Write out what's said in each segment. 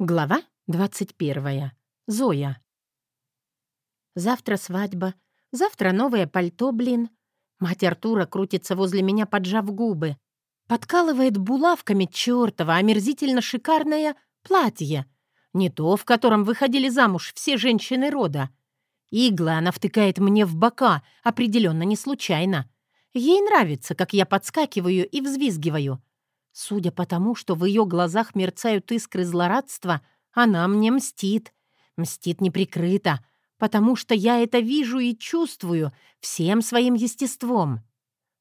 Глава 21. Зоя. Завтра свадьба. Завтра новое пальто, блин. Мать Артура крутится возле меня, поджав губы. Подкалывает булавками чёртово, омерзительно шикарное платье. Не то, в котором выходили замуж все женщины рода. Иглы она втыкает мне в бока, определенно не случайно. Ей нравится, как я подскакиваю и взвизгиваю. Судя по тому, что в ее глазах мерцают искры злорадства, она мне мстит. Мстит неприкрыто, потому что я это вижу и чувствую всем своим естеством.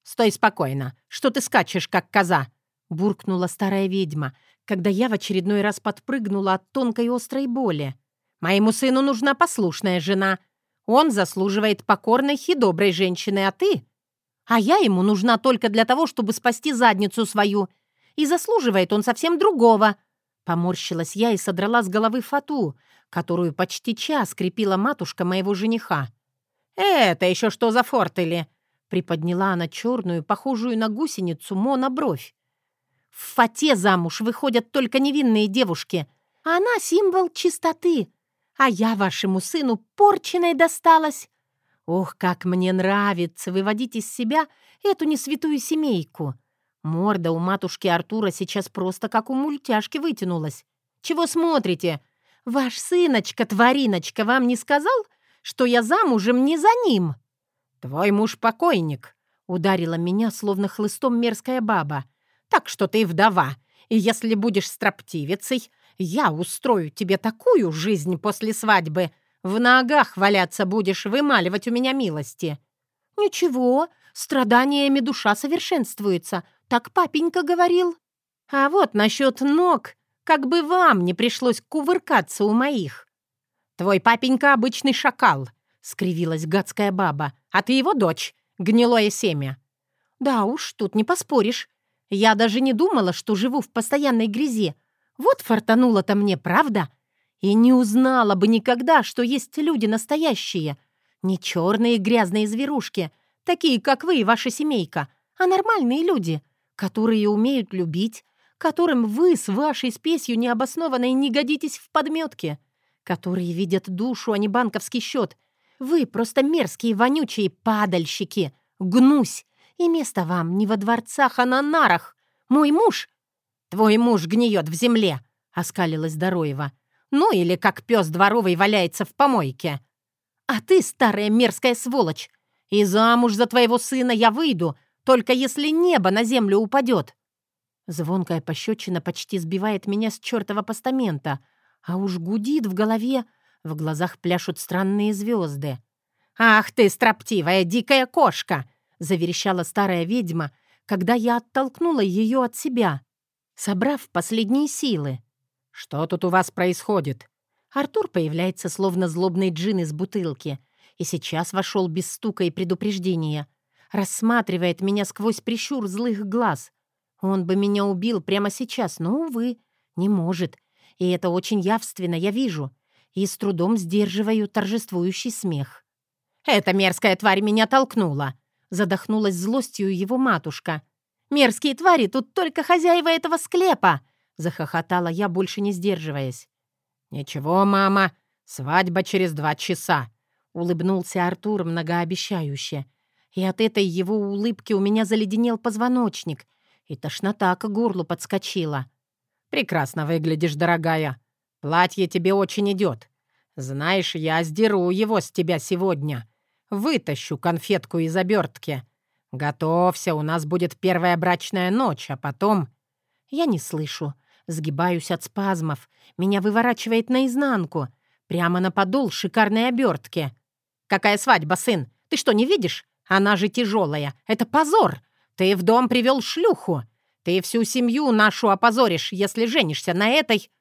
«Стой спокойно! Что ты скачешь, как коза?» — буркнула старая ведьма, когда я в очередной раз подпрыгнула от тонкой острой боли. «Моему сыну нужна послушная жена. Он заслуживает покорной и доброй женщины, а ты? А я ему нужна только для того, чтобы спасти задницу свою — и заслуживает он совсем другого». Поморщилась я и содрала с головы фату, которую почти час крепила матушка моего жениха. «Это еще что за фортели?» Приподняла она черную, похожую на гусеницу, монобровь. «В фате замуж выходят только невинные девушки. а Она символ чистоты. А я вашему сыну порченой досталась. Ох, как мне нравится выводить из себя эту несвятую семейку. Морда у матушки Артура сейчас просто как у мультяшки вытянулась. «Чего смотрите? Ваш сыночка-твариночка вам не сказал, что я замужем не за ним?» «Твой муж покойник», — ударила меня, словно хлыстом мерзкая баба. «Так что ты вдова, и если будешь строптивицей, я устрою тебе такую жизнь после свадьбы. В ногах валяться будешь, вымаливать у меня милости». «Ничего, страданиями душа совершенствуется, так папенька говорил. А вот насчет ног, как бы вам не пришлось кувыркаться у моих. Твой папенька обычный шакал, — скривилась гадская баба, а ты его дочь, гнилое семя. Да уж, тут не поспоришь. Я даже не думала, что живу в постоянной грязи. Вот фартануло-то мне, правда? И не узнала бы никогда, что есть люди настоящие. Не черные грязные зверушки, такие, как вы и ваша семейка, а нормальные люди — которые умеют любить, которым вы с вашей спесью необоснованной не годитесь в подметке, которые видят душу, а не банковский счет. Вы просто мерзкие, вонючие падальщики. Гнусь. И место вам не во дворцах, а на нарах. Мой муж... Твой муж гниет в земле, — оскалилась Дороева. Ну или как пес дворовый валяется в помойке. А ты, старая мерзкая сволочь, и замуж за твоего сына я выйду, только если небо на землю упадет. Звонкая пощечина почти сбивает меня с чертова постамента, а уж гудит в голове, в глазах пляшут странные звезды. «Ах ты, строптивая дикая кошка!» — заверещала старая ведьма, когда я оттолкнула ее от себя, собрав последние силы. «Что тут у вас происходит?» Артур появляется, словно злобный джин из бутылки, и сейчас вошел без стука и предупреждения рассматривает меня сквозь прищур злых глаз. Он бы меня убил прямо сейчас, но, увы, не может. И это очень явственно, я вижу. И с трудом сдерживаю торжествующий смех. «Эта мерзкая тварь меня толкнула!» Задохнулась злостью его матушка. «Мерзкие твари, тут только хозяева этого склепа!» Захохотала я, больше не сдерживаясь. «Ничего, мама, свадьба через два часа!» Улыбнулся Артур многообещающе. И от этой его улыбки у меня заледенел позвоночник, и тошнота к горлу подскочила. «Прекрасно выглядишь, дорогая. Платье тебе очень идет. Знаешь, я сдеру его с тебя сегодня. Вытащу конфетку из обертки. Готовься, у нас будет первая брачная ночь, а потом...» Я не слышу. Сгибаюсь от спазмов. Меня выворачивает наизнанку. Прямо на подол шикарной обертки. «Какая свадьба, сын? Ты что, не видишь? Она же тяжелая. Это позор. Ты в дом привел шлюху. Ты всю семью нашу опозоришь, если женишься на этой...»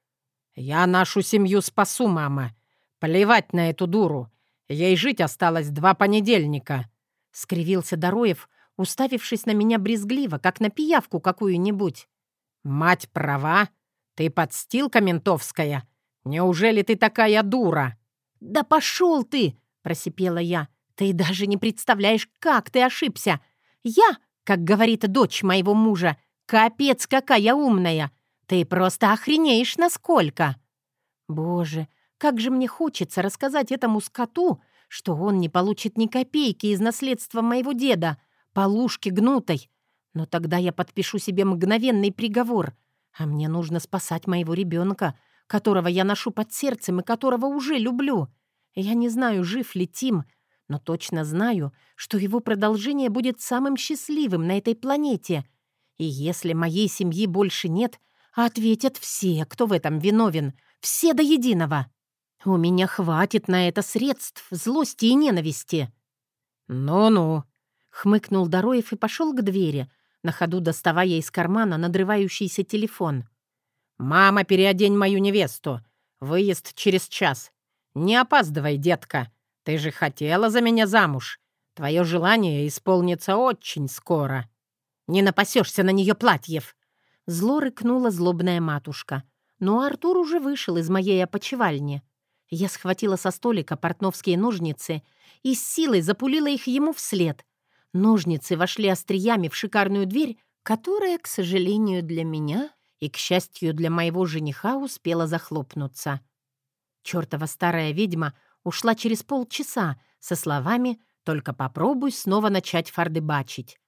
«Я нашу семью спасу, мама. Плевать на эту дуру. Ей жить осталось два понедельника», — скривился Дороев, уставившись на меня брезгливо, как на пиявку какую-нибудь. «Мать права? Ты подстилка ментовская? Неужели ты такая дура?» «Да пошел ты!» — просипела я. Ты даже не представляешь, как ты ошибся. Я, как говорит дочь моего мужа, капец какая умная. Ты просто охренеешь насколько. Боже, как же мне хочется рассказать этому скоту, что он не получит ни копейки из наследства моего деда, полушки гнутой. Но тогда я подпишу себе мгновенный приговор, а мне нужно спасать моего ребенка, которого я ношу под сердцем и которого уже люблю. Я не знаю, жив ли Тим, но точно знаю, что его продолжение будет самым счастливым на этой планете. И если моей семьи больше нет, ответят все, кто в этом виновен, все до единого. У меня хватит на это средств, злости и ненависти. «Ну-ну», — хмыкнул Дороев и пошел к двери, на ходу доставая из кармана надрывающийся телефон. «Мама, переодень мою невесту. Выезд через час. Не опаздывай, детка. Ты же хотела за меня замуж. Твое желание исполнится очень скоро. Не напасешься на нее платьев!» Зло рыкнула злобная матушка. Но Артур уже вышел из моей опочивальни. Я схватила со столика портновские ножницы и с силой запулила их ему вслед. Ножницы вошли остриями в шикарную дверь, которая, к сожалению для меня и, к счастью для моего жениха, успела захлопнуться. Чёртова старая ведьма ушла через полчаса со словами «Только попробуй снова начать фардыбачить».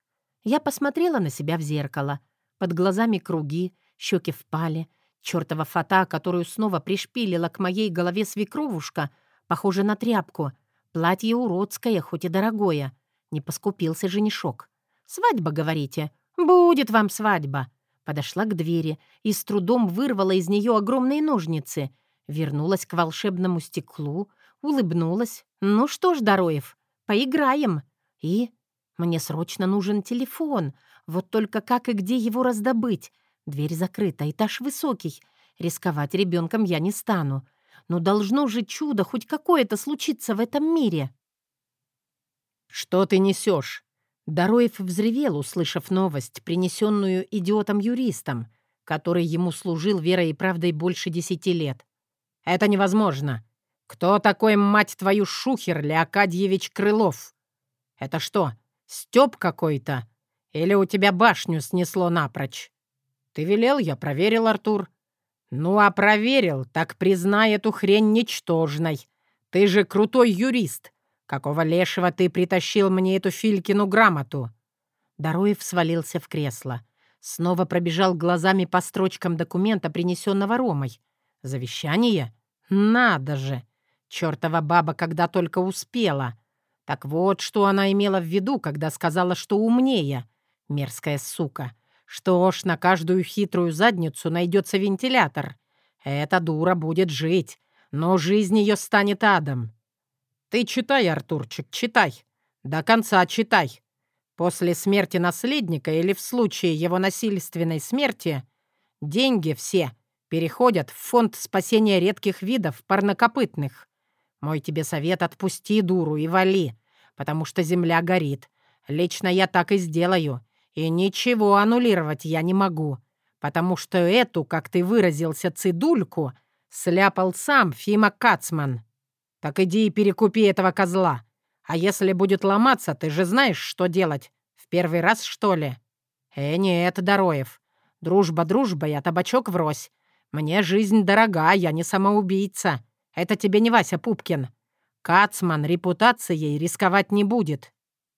Я посмотрела на себя в зеркало. Под глазами круги, щеки впали. Чёртова фата, которую снова пришпилила к моей голове свекровушка, похожа на тряпку. Платье уродское, хоть и дорогое. Не поскупился женишок. «Свадьба, говорите? Будет вам свадьба!» Подошла к двери и с трудом вырвала из нее огромные ножницы. Вернулась к волшебному стеклу, улыбнулась. «Ну что ж, Дороев, поиграем!» И... «Мне срочно нужен телефон. Вот только как и где его раздобыть? Дверь закрыта, этаж высокий. Рисковать ребенком я не стану. Но должно же чудо хоть какое-то случиться в этом мире!» «Что ты несешь?» Дороев взревел, услышав новость, принесенную идиотом-юристом, который ему служил верой и правдой больше десяти лет. «Это невозможно. Кто такой, мать твою, Шухер Леокадьевич Крылов? Это что, Стёб какой-то? Или у тебя башню снесло напрочь? Ты велел, я проверил, Артур. Ну, а проверил, так признай эту хрень ничтожной. Ты же крутой юрист. Какого лешего ты притащил мне эту Филькину грамоту?» Дороев свалился в кресло. Снова пробежал глазами по строчкам документа, принесенного Ромой. «Завещание? Надо же! Чёртова баба когда только успела!» Так вот, что она имела в виду, когда сказала, что умнее. Мерзкая сука. Что ж, на каждую хитрую задницу найдется вентилятор. Эта дура будет жить, но жизнь ее станет адом. Ты читай, Артурчик, читай. До конца читай. После смерти наследника или в случае его насильственной смерти деньги все переходят в фонд спасения редких видов парнокопытных. Мой тебе совет — отпусти дуру и вали, потому что земля горит. Лично я так и сделаю. И ничего аннулировать я не могу, потому что эту, как ты выразился, цидульку сляпал сам Фима Кацман. Так иди и перекупи этого козла. А если будет ломаться, ты же знаешь, что делать. В первый раз, что ли? Э, нет, Дороев. Дружба дружба, я табачок врозь. Мне жизнь дорога, я не самоубийца. Это тебе не Вася Пупкин. Кацман репутацией рисковать не будет.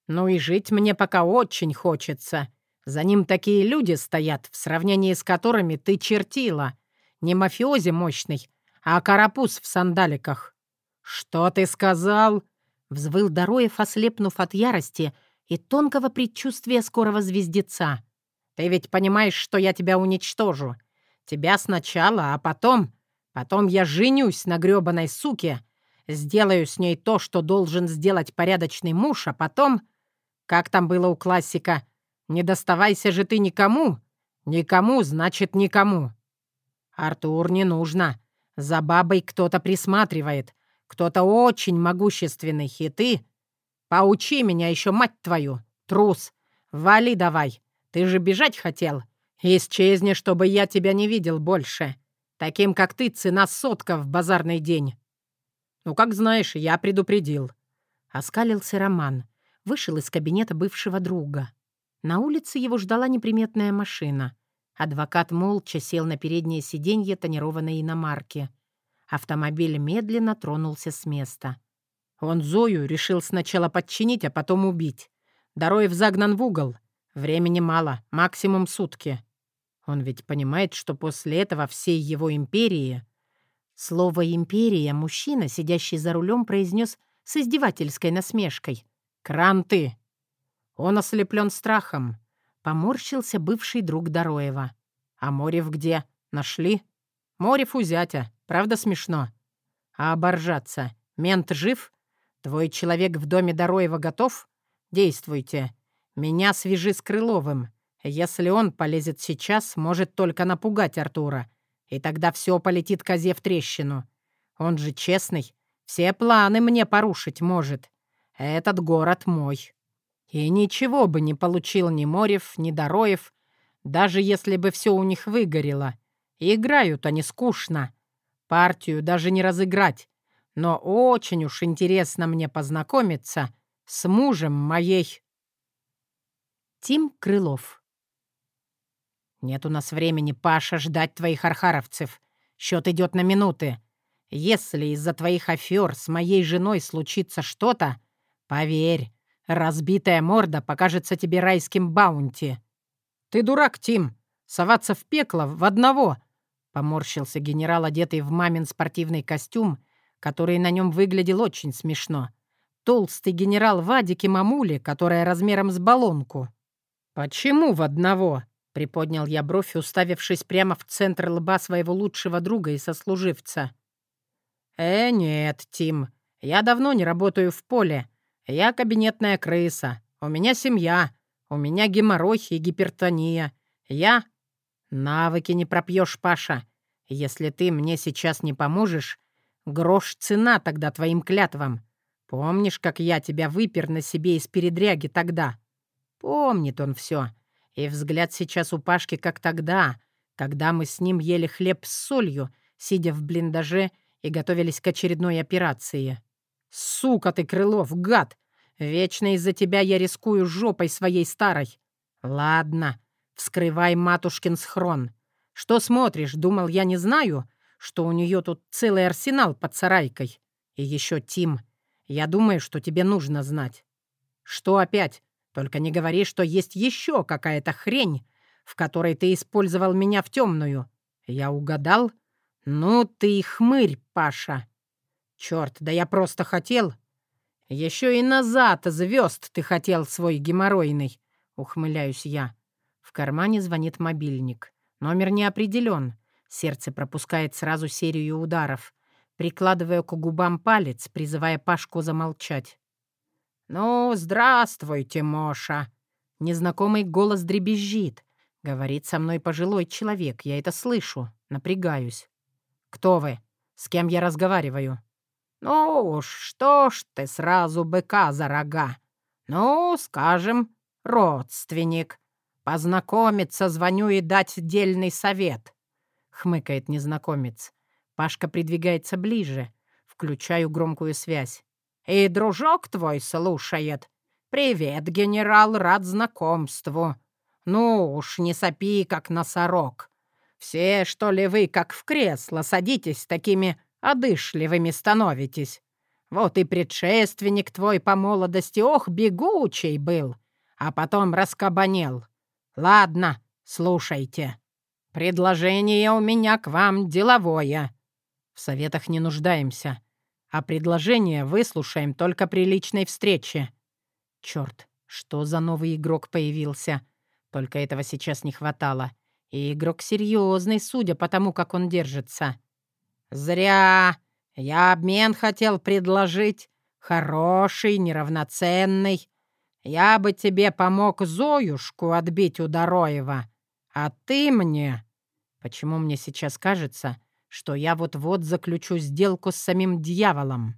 Ну и жить мне пока очень хочется. За ним такие люди стоят, в сравнении с которыми ты чертила. Не мафиози мощный, а карапуз в сандаликах. «Что ты сказал?» — взвыл Дороев, ослепнув от ярости и тонкого предчувствия скорого звездеца. «Ты ведь понимаешь, что я тебя уничтожу. Тебя сначала, а потом Потом я женюсь на грёбаной суке, сделаю с ней то, что должен сделать порядочный муж, а потом... Как там было у классика? «Не доставайся же ты никому!» «Никому, значит, никому!» «Артур, не нужно. За бабой кто-то присматривает. Кто-то очень могущественный, и ты... Поучи меня еще, мать твою, трус! Вали давай! Ты же бежать хотел! Исчезни, чтобы я тебя не видел больше!» Таким, как ты, цена сотка в базарный день». «Ну, как знаешь, я предупредил». Оскалился Роман. Вышел из кабинета бывшего друга. На улице его ждала неприметная машина. Адвокат молча сел на переднее сиденье тонированной иномарки. Автомобиль медленно тронулся с места. Он Зою решил сначала подчинить, а потом убить. Дороев загнан в угол. Времени мало, максимум сутки. Он ведь понимает, что после этого всей его империи... Слово «империя» мужчина, сидящий за рулем, произнес с издевательской насмешкой. «Кранты!» Он ослеплен страхом. Поморщился бывший друг Дороева. «А Морев где? Нашли?» «Морев у зятя. Правда смешно?» «А оборжаться? Мент жив? Твой человек в доме Дороева готов? Действуйте. Меня свяжи с Крыловым. Если он полезет сейчас, может только напугать Артура. И тогда все полетит козе в трещину. Он же честный. Все планы мне порушить может. Этот город мой. И ничего бы не получил ни Морев, ни Дороев, даже если бы все у них выгорело. Играют они скучно. Партию даже не разыграть. Но очень уж интересно мне познакомиться с мужем моей... Тим Крылов «Нет у нас времени, Паша, ждать твоих архаровцев. Счет идет на минуты. Если из-за твоих афер с моей женой случится что-то, поверь, разбитая морда покажется тебе райским баунти. Ты дурак, Тим, соваться в пекло в одного!» Поморщился генерал, одетый в мамин спортивный костюм, который на нем выглядел очень смешно. Толстый генерал Вадики Мамули, которая размером с баллонку. «Почему в одного?» — приподнял я бровь, уставившись прямо в центр лба своего лучшего друга и сослуживца. «Э, нет, Тим, я давно не работаю в поле. Я кабинетная крыса. У меня семья. У меня геморрой и гипертония. Я...» «Навыки не пропьешь, Паша. Если ты мне сейчас не поможешь, грош цена тогда твоим клятвам. Помнишь, как я тебя выпер на себе из передряги тогда?» Помнит он все. И взгляд сейчас у Пашки как тогда, когда мы с ним ели хлеб с солью, сидя в блиндаже и готовились к очередной операции. «Сука ты, Крылов, гад! Вечно из-за тебя я рискую жопой своей старой. Ладно, вскрывай матушкин схрон. Что смотришь, думал, я не знаю, что у нее тут целый арсенал под сарайкой. И еще Тим. Я думаю, что тебе нужно знать. Что опять? Только не говори, что есть еще какая-то хрень, в которой ты использовал меня в темную. Я угадал? Ну ты хмырь, Паша. Черт, да я просто хотел. Еще и назад звезд ты хотел свой геморройный, ухмыляюсь я. В кармане звонит мобильник. Номер не определен. Сердце пропускает сразу серию ударов. Прикладываю к губам палец, призывая Пашку замолчать. «Ну, здравствуйте, Моша!» Незнакомый голос дребезжит. Говорит со мной пожилой человек, я это слышу, напрягаюсь. «Кто вы? С кем я разговариваю?» «Ну уж, что ж ты сразу быка за рога? Ну, скажем, родственник. Познакомиться звоню и дать дельный совет», — хмыкает незнакомец. Пашка придвигается ближе. Включаю громкую связь. «И дружок твой слушает. Привет, генерал, рад знакомству. Ну уж не сопи, как носорог. Все, что ли, вы, как в кресло, садитесь такими одышливыми становитесь. Вот и предшественник твой по молодости, ох, бегучий был, а потом раскабанел. Ладно, слушайте. Предложение у меня к вам деловое. В советах не нуждаемся, а предложение выслушаем только при личной встрече. Черт, что за новый игрок появился? Только этого сейчас не хватало. И игрок серьезный, судя по тому, как он держится. «Зря. Я обмен хотел предложить. Хороший, неравноценный. Я бы тебе помог Зоюшку отбить у Дороева. А ты мне...» «Почему мне сейчас кажется, что я вот-вот заключу сделку с самим дьяволом?»